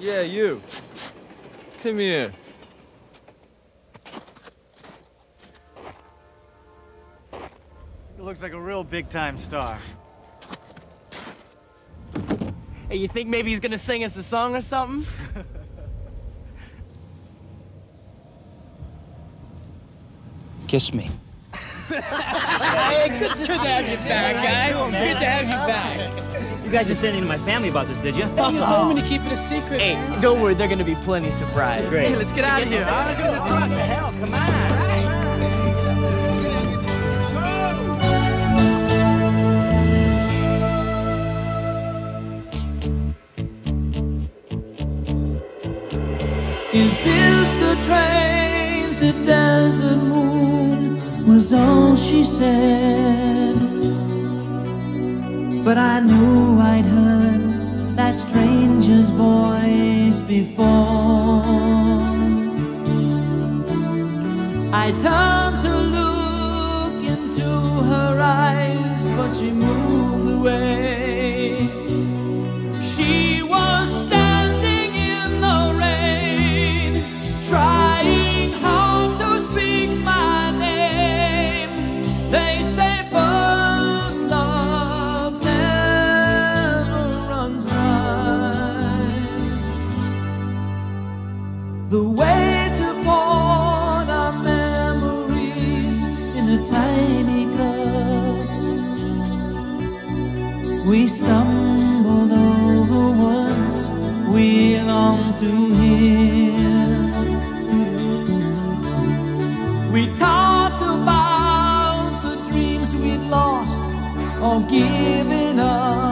Yeah, you. Come here. He looks like a real big-time star. Hey, you think maybe he's gonna sing us a song or something? Kiss me. hey, good to have you back, guys. Good to have you back. You guys didn't say anything to my family about this, did you? Hey, you oh. told me to keep it a secret. Hey, man. don't worry, they're gonna be plenty surprised. Great. Hey, let's get out of here. Let's get in the truck. The hell, come on. Is this the train to Desert Moon? Was all she said. But I knew I'd heard that stranger's voice before. I turned to look into her eyes, but she moved away. The way to port our memories in a tiny cup. We stumbled over words we long to hear. We talked about the dreams we'd lost or given up.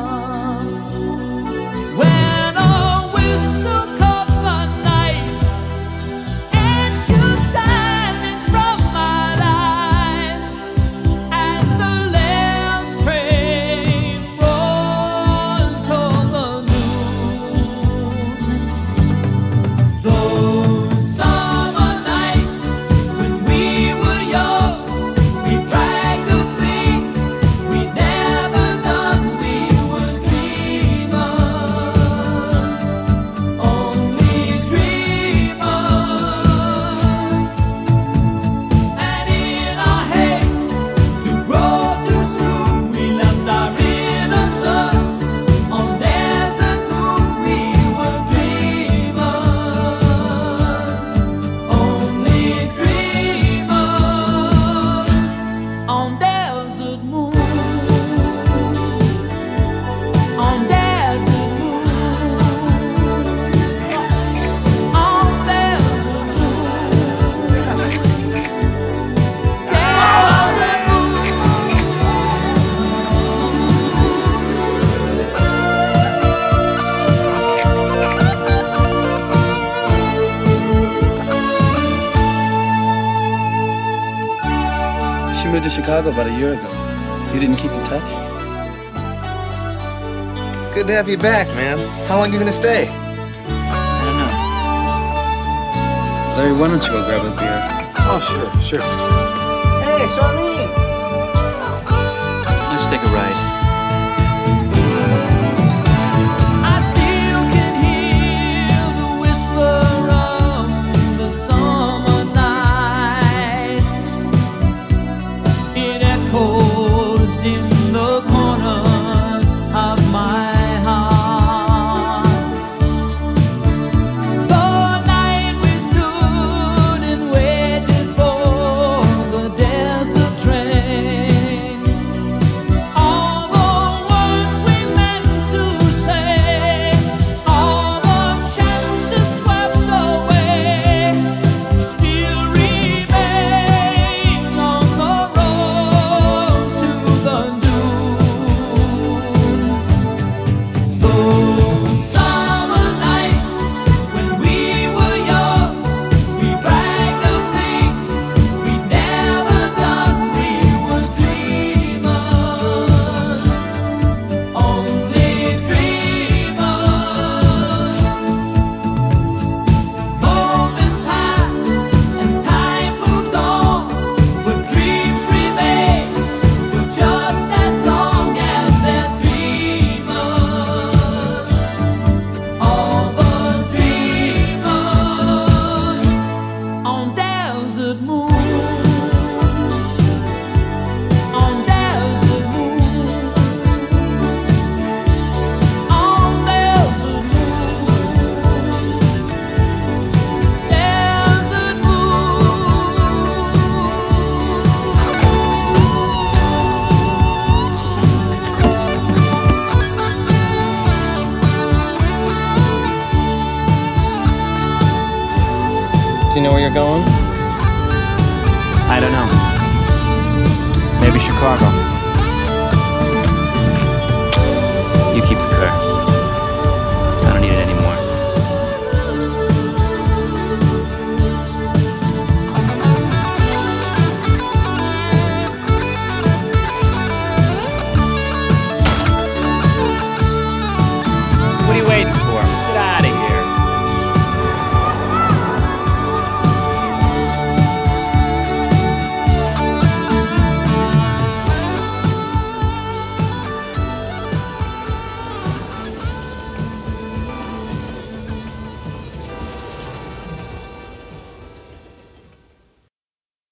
Desert moon. She moved to Chicago about a year ago. You didn't keep in touch? Good to have you back, man. How long you gonna stay? I don't know. Larry, why don't you go grab a beer? Oh, sure, sure. Hey, Charlene! Let's take a ride. You're going? I don't know. Maybe Chicago. You keep the car.